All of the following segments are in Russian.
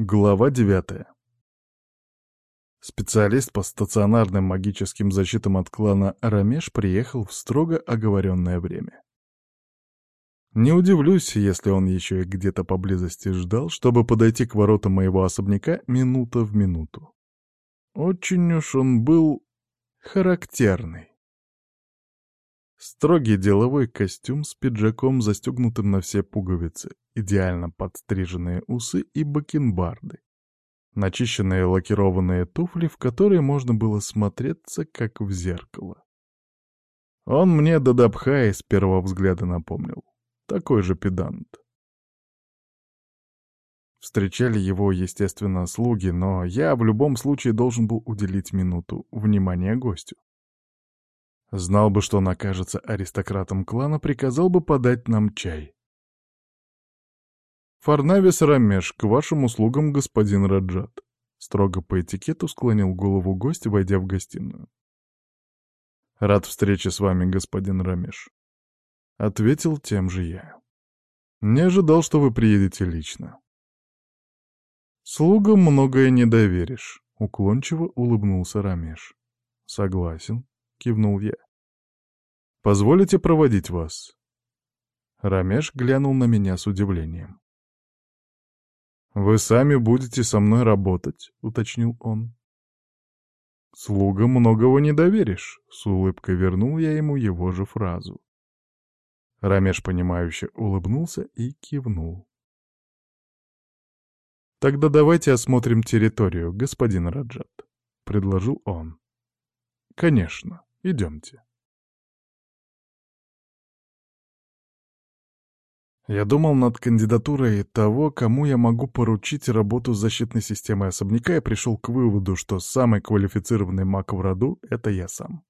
Глава девятая. Специалист по стационарным магическим защитам от клана Рамеш приехал в строго оговоренное время. Не удивлюсь, если он еще и где-то поблизости ждал, чтобы подойти к воротам моего особняка минута в минуту. Очень уж он был характерный. Строгий деловой костюм с пиджаком, застегнутым на все пуговицы, идеально подстриженные усы и бакенбарды. Начищенные лакированные туфли, в которые можно было смотреться, как в зеркало. Он мне Дадабхай с первого взгляда напомнил. Такой же педант. Встречали его, естественно, слуги, но я в любом случае должен был уделить минуту внимания гостю. Знал бы, что он окажется аристократом клана, приказал бы подать нам чай. «Фарнавис Рамеш, к вашим услугам, господин Раджат», — строго по этикету склонил голову гость, войдя в гостиную. «Рад встрече с вами, господин Рамеш», — ответил тем же я. «Не ожидал, что вы приедете лично». «Слугам многое не доверишь», — уклончиво улыбнулся Рамеш. «Согласен», — кивнул я. «Позволите проводить вас?» Рамеш глянул на меня с удивлением. «Вы сами будете со мной работать», — уточнил он. «Слугам многого не доверишь», — с улыбкой вернул я ему его же фразу. Рамеш, понимающе улыбнулся и кивнул. «Тогда давайте осмотрим территорию, господин Раджат», — предложил он. «Конечно, идемте». Я думал над кандидатурой того, кому я могу поручить работу с защитной системой особняка и пришел к выводу, что самый квалифицированный маг в роду — это я сам.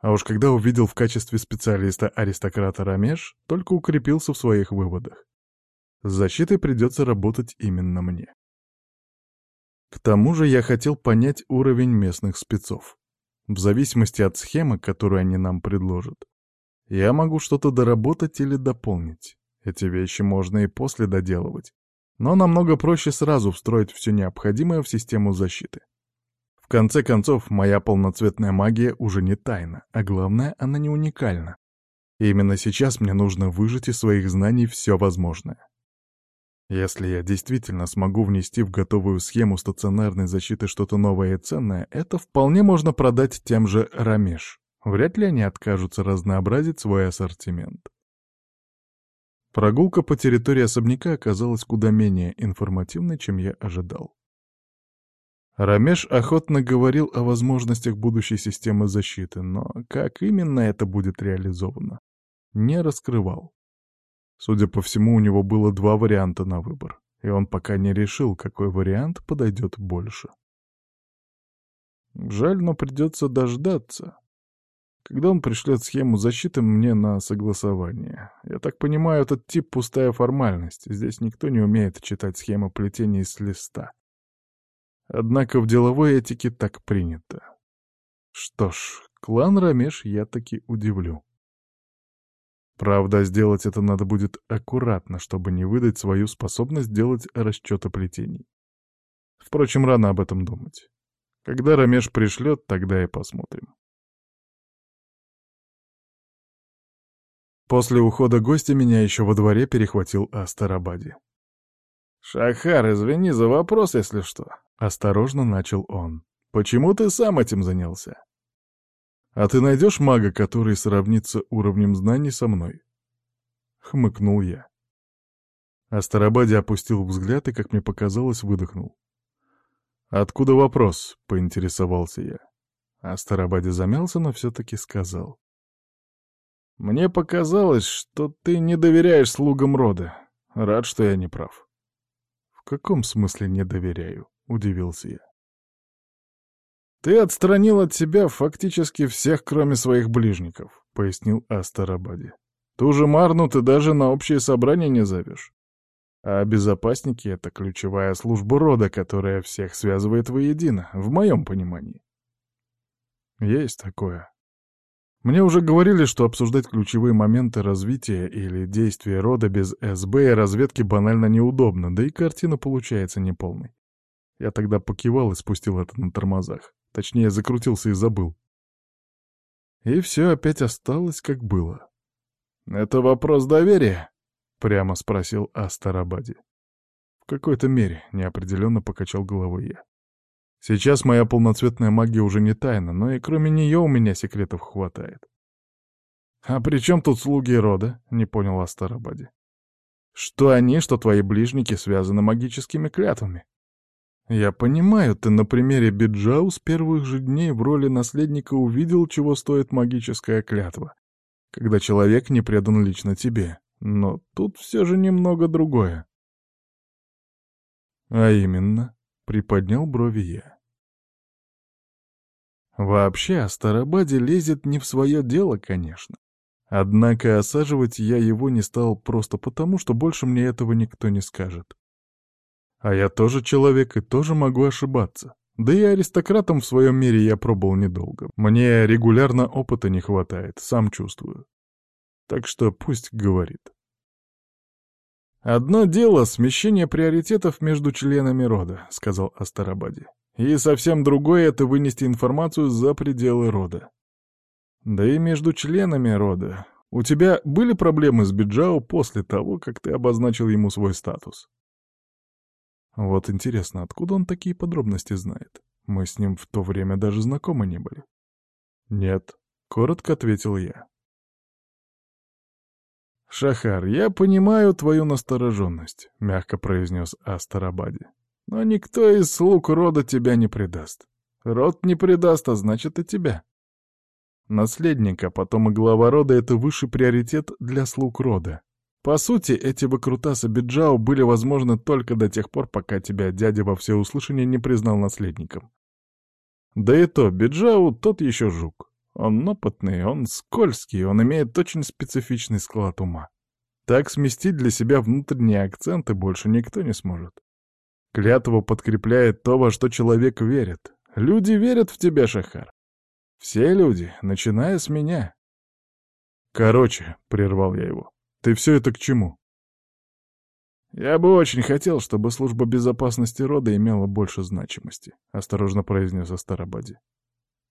А уж когда увидел в качестве специалиста аристократа Рамеш, только укрепился в своих выводах. С защитой придется работать именно мне. К тому же я хотел понять уровень местных спецов. В зависимости от схемы, которую они нам предложат, я могу что-то доработать или дополнить. Эти вещи можно и после доделывать. Но намного проще сразу встроить все необходимое в систему защиты. В конце концов, моя полноцветная магия уже не тайна, а главное, она не уникальна. И именно сейчас мне нужно выжать из своих знаний все возможное. Если я действительно смогу внести в готовую схему стационарной защиты что-то новое и ценное, это вполне можно продать тем же Рамеш. Вряд ли они откажутся разнообразить свой ассортимент. Прогулка по территории особняка оказалась куда менее информативной, чем я ожидал. Рамеш охотно говорил о возможностях будущей системы защиты, но как именно это будет реализовано, не раскрывал. Судя по всему, у него было два варианта на выбор, и он пока не решил, какой вариант подойдет больше. Жаль, но придется дождаться когда он пришлет схему защиты мне на согласование. Я так понимаю, этот тип — пустая формальность. Здесь никто не умеет читать схему плетения с листа. Однако в деловой этике так принято. Что ж, клан Рамеш я таки удивлю. Правда, сделать это надо будет аккуратно, чтобы не выдать свою способность делать расчеты плетений. Впрочем, рано об этом думать. Когда Рамеш пришлет, тогда и посмотрим. После ухода гостя меня еще во дворе перехватил Астарабаде. «Шахар, извини за вопрос, если что», — осторожно начал он. «Почему ты сам этим занялся?» «А ты найдешь мага, который сравнится уровнем знаний со мной?» — хмыкнул я. Астарабаде опустил взгляд и, как мне показалось, выдохнул. «Откуда вопрос?» — поинтересовался я. Астарабаде замялся, но все-таки сказал. Мне показалось, что ты не доверяешь слугам рода. Рад, что я не прав. В каком смысле не доверяю? Удивился я. Ты отстранил от себя фактически всех, кроме своих ближников, пояснил Астарабаде. Ту же Марну ты даже на общее собрание не зовешь. А безопасники — это ключевая служба рода, которая всех связывает воедино, в моем понимании. Есть такое, Мне уже говорили, что обсуждать ключевые моменты развития или действия рода без СБ и разведки банально неудобно, да и картина получается неполной. Я тогда покивал и спустил это на тормозах. Точнее, закрутился и забыл. И все опять осталось, как было. «Это вопрос доверия?» — прямо спросил Астарабади. «В какой-то мере», — неопределенно покачал головой я. «Сейчас моя полноцветная магия уже не тайна, но и кроме нее у меня секретов хватает». «А при чем тут слуги рода?» — не понял Астарабади. «Что они, что твои ближники связаны магическими клятвами?» Я понимаю, ты на примере Биджау с первых же дней в роли наследника увидел, чего стоит магическая клятва, когда человек не предан лично тебе. Но тут все же немного другое. А именно, приподнял брови я. Вообще, Астарабаде лезет не в свое дело, конечно. Однако осаживать я его не стал просто потому, что больше мне этого никто не скажет. А я тоже человек и тоже могу ошибаться. Да и аристократом в своем мире я пробовал недолго. Мне регулярно опыта не хватает, сам чувствую. Так что пусть говорит. «Одно дело — смещение приоритетов между членами рода», — сказал Астарабаде. «И совсем другое — это вынести информацию за пределы рода. Да и между членами рода. У тебя были проблемы с Биджао после того, как ты обозначил ему свой статус?» Вот интересно, откуда он такие подробности знает? Мы с ним в то время даже знакомы не были. «Нет», — коротко ответил я. «Шахар, я понимаю твою настороженность», — мягко произнес Астарабади. «Но никто из слуг рода тебя не предаст. Род не предаст, а значит и тебя. Наследник, а потом и глава рода — это высший приоритет для слуг рода. По сути, эти выкрутасы Биджао были возможны только до тех пор, пока тебя дядя во всеуслышание не признал наследником. Да и то, Биджао тот еще жук. Он опытный, он скользкий, он имеет очень специфичный склад ума. Так сместить для себя внутренние акценты больше никто не сможет. Клятва подкрепляет то, во что человек верит. Люди верят в тебя, Шахар. Все люди, начиная с меня. Короче, — прервал я его, ты все это к чему? «Я бы очень хотел, чтобы служба безопасности рода имела больше значимости», — осторожно произнес Астарабади.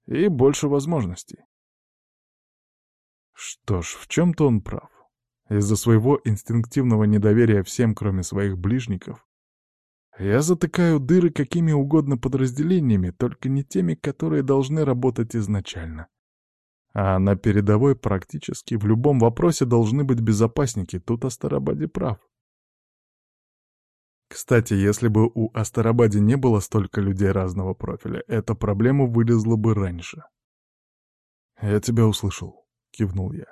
«И больше возможностей». Что ж, в чем-то он прав. Из-за своего инстинктивного недоверия всем, кроме своих ближников, я затыкаю дыры какими угодно подразделениями, только не теми, которые должны работать изначально. А на передовой практически в любом вопросе должны быть безопасники, тут Астарабаде прав. Кстати, если бы у Астарабаде не было столько людей разного профиля, эта проблема вылезла бы раньше. «Я тебя услышал», — кивнул я.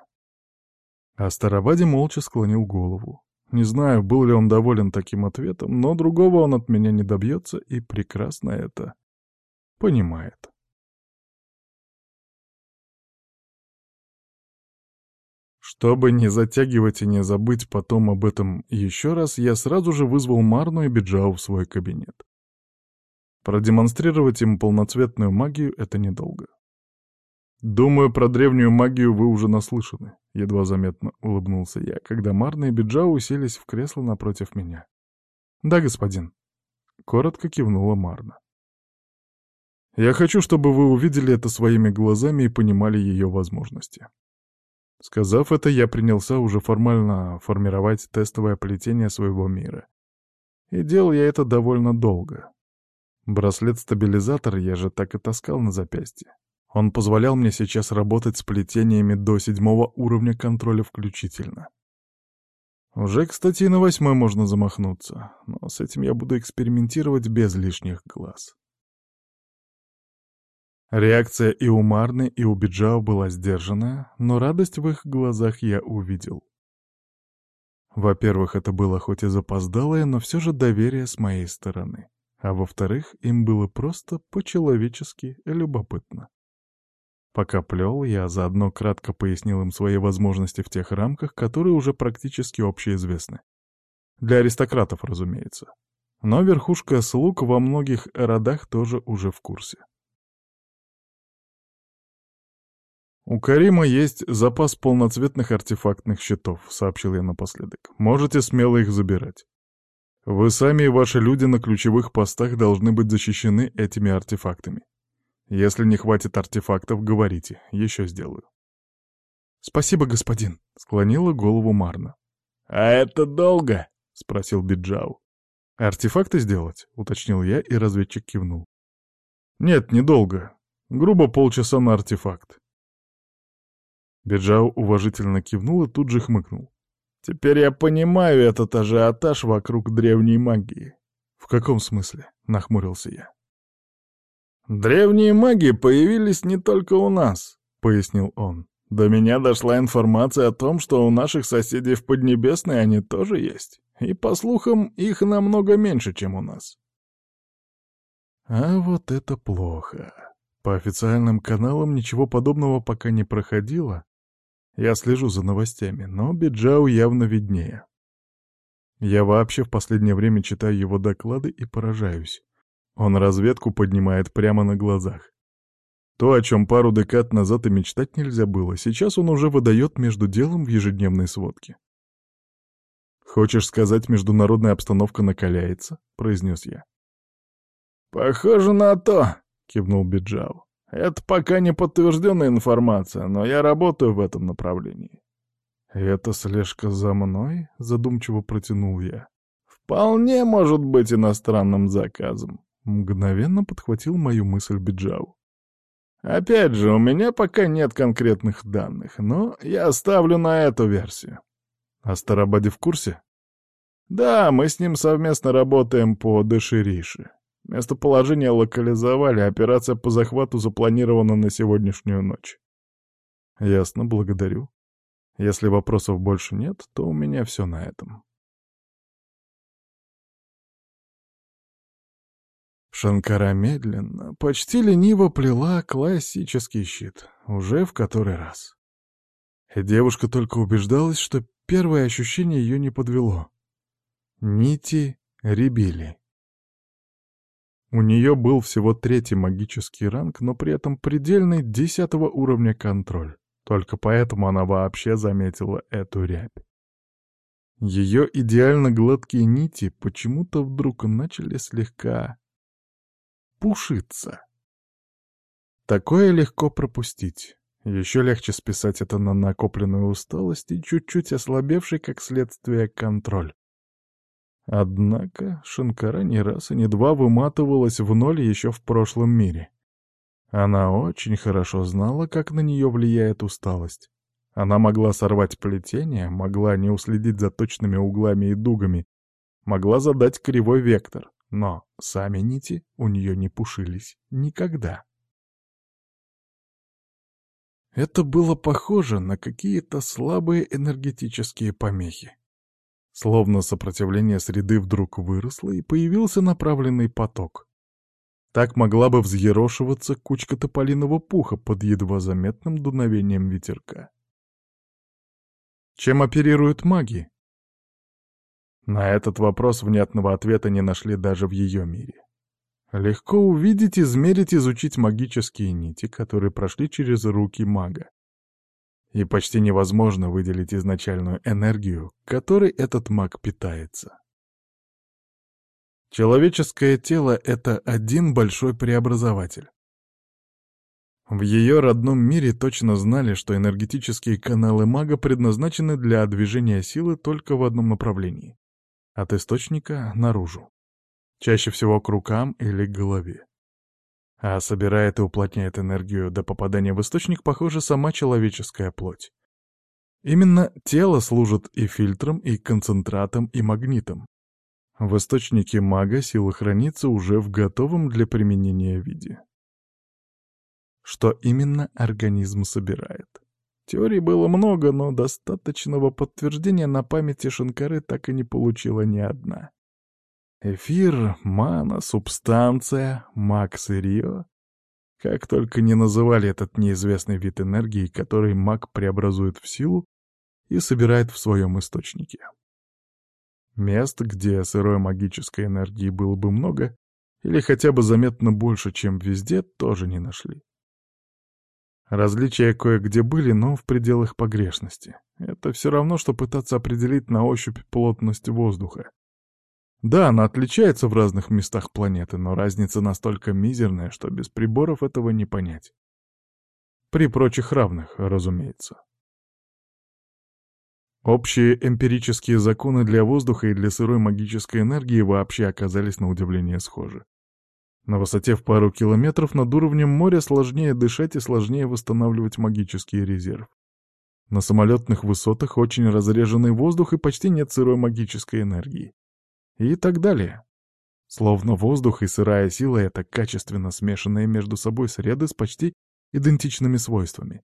Астарабаде молча склонил голову. Не знаю, был ли он доволен таким ответом, но другого он от меня не добьется и прекрасно это понимает. Чтобы не затягивать и не забыть потом об этом еще раз, я сразу же вызвал Марну и Биджау в свой кабинет. Продемонстрировать им полноцветную магию — это недолго. «Думаю, про древнюю магию вы уже наслышаны», — едва заметно улыбнулся я, когда Марна и Биджау уселись в кресло напротив меня. «Да, господин», — коротко кивнула Марна. «Я хочу, чтобы вы увидели это своими глазами и понимали ее возможности. Сказав это, я принялся уже формально формировать тестовое плетение своего мира. И делал я это довольно долго. Браслет-стабилизатор я же так и таскал на запястье. Он позволял мне сейчас работать с плетениями до седьмого уровня контроля включительно. Уже, кстати, и на восьмой можно замахнуться, но с этим я буду экспериментировать без лишних глаз. Реакция и у Марны, и у Биджао была сдержанная, но радость в их глазах я увидел. Во-первых, это было хоть и запоздалое, но все же доверие с моей стороны. А во-вторых, им было просто по-человечески любопытно. Пока плел, я заодно кратко пояснил им свои возможности в тех рамках, которые уже практически общеизвестны. Для аристократов, разумеется. Но верхушка слуг во многих родах тоже уже в курсе. «У Карима есть запас полноцветных артефактных щитов», — сообщил я напоследок. «Можете смело их забирать. Вы сами и ваши люди на ключевых постах должны быть защищены этими артефактами. Если не хватит артефактов, говорите, еще сделаю». «Спасибо, господин», — склонила голову Марна. «А это долго?» — спросил Биджау. «Артефакты сделать?» — уточнил я, и разведчик кивнул. «Нет, недолго. Грубо полчаса на артефакт. Биджау уважительно кивнул и тут же хмыкнул. «Теперь я понимаю этот ажиотаж вокруг древней магии». «В каком смысле?» — нахмурился я. «Древние маги появились не только у нас», — пояснил он. «До меня дошла информация о том, что у наших соседей в Поднебесной они тоже есть. И, по слухам, их намного меньше, чем у нас». А вот это плохо. По официальным каналам ничего подобного пока не проходило, я слежу за новостями, но Биджау явно виднее. Я вообще в последнее время читаю его доклады и поражаюсь. Он разведку поднимает прямо на глазах. То, о чем пару декад назад и мечтать нельзя было, сейчас он уже выдает между делом в ежедневной сводке. «Хочешь сказать, международная обстановка накаляется?» — произнес я. «Похоже на то», — кивнул Биджау. Это пока не подтвержденная информация, но я работаю в этом направлении. «Это слежка за мной?» — задумчиво протянул я. «Вполне может быть иностранным заказом», — мгновенно подхватил мою мысль Биджау. «Опять же, у меня пока нет конкретных данных, но я ставлю на эту версию». «А Старабаде в курсе?» «Да, мы с ним совместно работаем по Деширише. Местоположение локализовали, операция по захвату запланирована на сегодняшнюю ночь. Ясно, благодарю. Если вопросов больше нет, то у меня все на этом. Шанкара медленно, почти лениво плела классический щит, уже в который раз. Девушка только убеждалась, что первое ощущение ее не подвело. Нити ребили. У нее был всего третий магический ранг, но при этом предельный десятого уровня контроль. Только поэтому она вообще заметила эту рябь. Ее идеально гладкие нити почему-то вдруг начали слегка пушиться. Такое легко пропустить. Еще легче списать это на накопленную усталость и чуть-чуть ослабевший как следствие контроль. Однако Шанкара не раз и не два выматывалась в ноль еще в прошлом мире. Она очень хорошо знала, как на нее влияет усталость. Она могла сорвать плетение, могла не уследить за точными углами и дугами, могла задать кривой вектор, но сами нити у нее не пушились никогда. Это было похоже на какие-то слабые энергетические помехи. Словно сопротивление среды вдруг выросло, и появился направленный поток. Так могла бы взъерошиваться кучка тополиного пуха под едва заметным дуновением ветерка. Чем оперируют маги? На этот вопрос внятного ответа не нашли даже в ее мире. Легко увидеть, измерить, изучить магические нити, которые прошли через руки мага и почти невозможно выделить изначальную энергию, которой этот маг питается. Человеческое тело — это один большой преобразователь. В ее родном мире точно знали, что энергетические каналы мага предназначены для движения силы только в одном направлении — от источника наружу. Чаще всего к рукам или голове а собирает и уплотняет энергию до попадания в источник, похоже, сама человеческая плоть. Именно тело служит и фильтром, и концентратом, и магнитом. В источнике мага сила хранится уже в готовом для применения виде. Что именно организм собирает? Теорий было много, но достаточного подтверждения на памяти Шанкары так и не получила ни одна. Эфир, мана, субстанция, маг сырье. Как только не называли этот неизвестный вид энергии, который маг преобразует в силу и собирает в своем источнике. Мест, где сырой магической энергии было бы много, или хотя бы заметно больше, чем везде, тоже не нашли. Различия кое-где были, но в пределах погрешности. Это все равно, что пытаться определить на ощупь плотность воздуха. Да, она отличается в разных местах планеты, но разница настолько мизерная, что без приборов этого не понять. При прочих равных, разумеется. Общие эмпирические законы для воздуха и для сырой магической энергии вообще оказались на удивление схожи. На высоте в пару километров над уровнем моря сложнее дышать и сложнее восстанавливать магический резерв. На самолетных высотах очень разреженный воздух и почти нет сырой магической энергии. И так далее. Словно воздух и сырая сила — это качественно смешанные между собой среды с почти идентичными свойствами.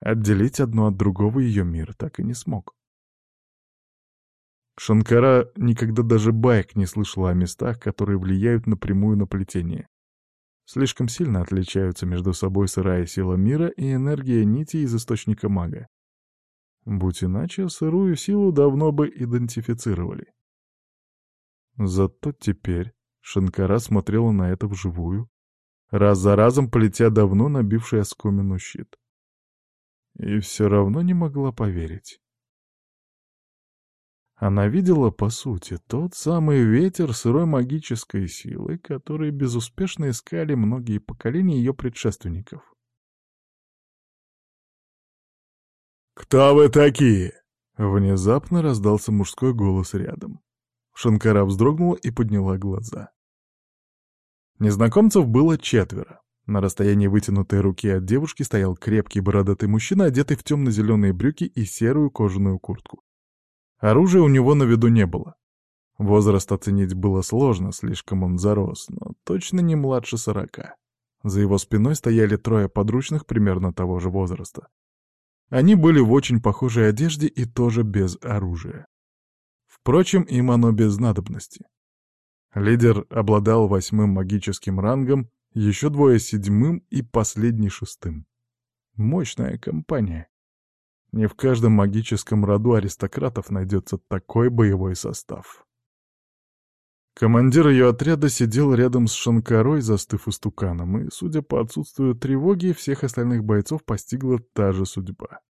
Отделить одно от другого ее мир так и не смог. Шанкара никогда даже байк не слышала о местах, которые влияют напрямую на плетение. Слишком сильно отличаются между собой сырая сила мира и энергия нити из источника мага. Будь иначе, сырую силу давно бы идентифицировали. Зато теперь Шанкара смотрела на это вживую, раз за разом плетя давно набивший оскомину щит. И все равно не могла поверить. Она видела, по сути, тот самый ветер сырой магической силы, который безуспешно искали многие поколения ее предшественников. «Кто вы такие?» Внезапно раздался мужской голос рядом. Шанкара вздрогнула и подняла глаза. Незнакомцев было четверо. На расстоянии вытянутой руки от девушки стоял крепкий бородатый мужчина, одетый в темно-зеленые брюки и серую кожаную куртку. Оружия у него на виду не было. Возраст оценить было сложно, слишком он зарос, но точно не младше сорока. За его спиной стояли трое подручных примерно того же возраста. Они были в очень похожей одежде и тоже без оружия. Впрочем, им оно без надобности. Лидер обладал восьмым магическим рангом, еще двое седьмым и последний шестым. Мощная компания. Не в каждом магическом роду аристократов найдется такой боевой состав. Командир ее отряда сидел рядом с Шанкарой, застыв истуканом, и, судя по отсутствию тревоги, всех остальных бойцов постигла та же судьба.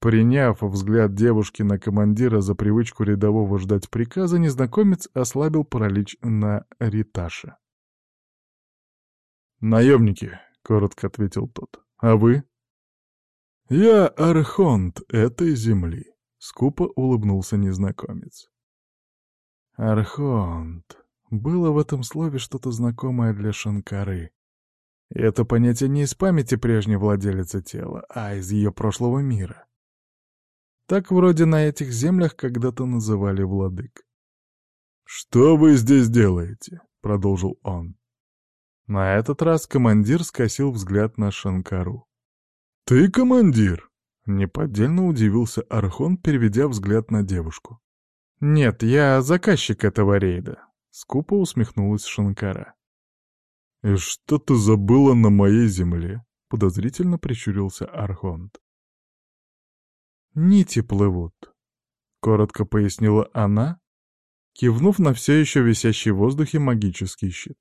Приняв взгляд девушки на командира за привычку рядового ждать приказа, незнакомец ослабил паралич на Риташе. «Наемники», — коротко ответил тот. «А вы?» «Я архонт этой земли», — скупо улыбнулся незнакомец. «Архонт». Было в этом слове что-то знакомое для Шанкары. Это понятие не из памяти прежней владелицы тела, а из ее прошлого мира. Так вроде на этих землях когда-то называли владык. «Что вы здесь делаете?» — продолжил он. На этот раз командир скосил взгляд на Шанкару. «Ты командир?» — неподдельно удивился Архон, переведя взгляд на девушку. «Нет, я заказчик этого рейда», — скупо усмехнулась Шанкара. «И что ты забыла на моей земле?» — подозрительно прищурился Архонт. «Нити плывут», — коротко пояснила она, кивнув на все еще висящий в воздухе магический щит.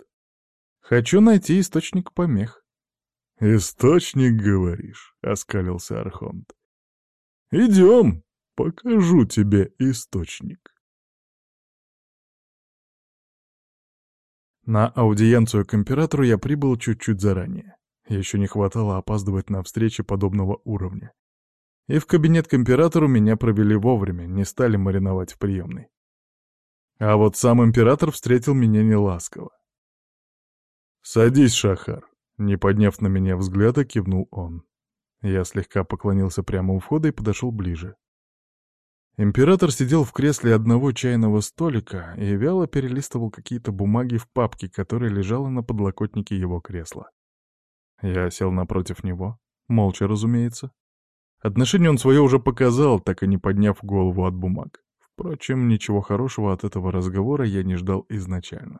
«Хочу найти источник помех». «Источник, говоришь?» — оскалился Архонт. «Идем, покажу тебе источник». На аудиенцию к императору я прибыл чуть-чуть заранее. Еще не хватало опаздывать на встречи подобного уровня. И в кабинет к императору меня провели вовремя, не стали мариновать в приемной. А вот сам император встретил меня неласково. «Садись, Шахар», не подняв на меня взгляда, кивнул он. Я слегка поклонился прямо у входа и подошел ближе. Император сидел в кресле одного чайного столика и вяло перелистывал какие-то бумаги в папке, которая лежала на подлокотнике его кресла. Я сел напротив него, молча, разумеется. Отношение он свое уже показал, так и не подняв голову от бумаг. Впрочем, ничего хорошего от этого разговора я не ждал изначально.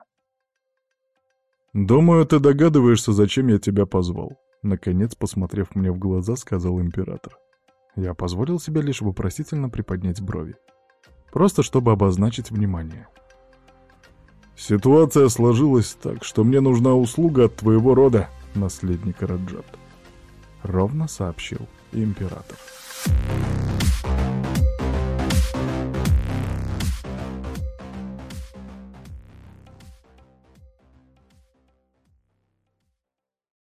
«Думаю, ты догадываешься, зачем я тебя позвал», — наконец, посмотрев мне в глаза, сказал император. Я позволил себе лишь вопросительно приподнять брови. Просто чтобы обозначить внимание. «Ситуация сложилась так, что мне нужна услуга от твоего рода, наследника Раджат. ровно сообщил император. Thank you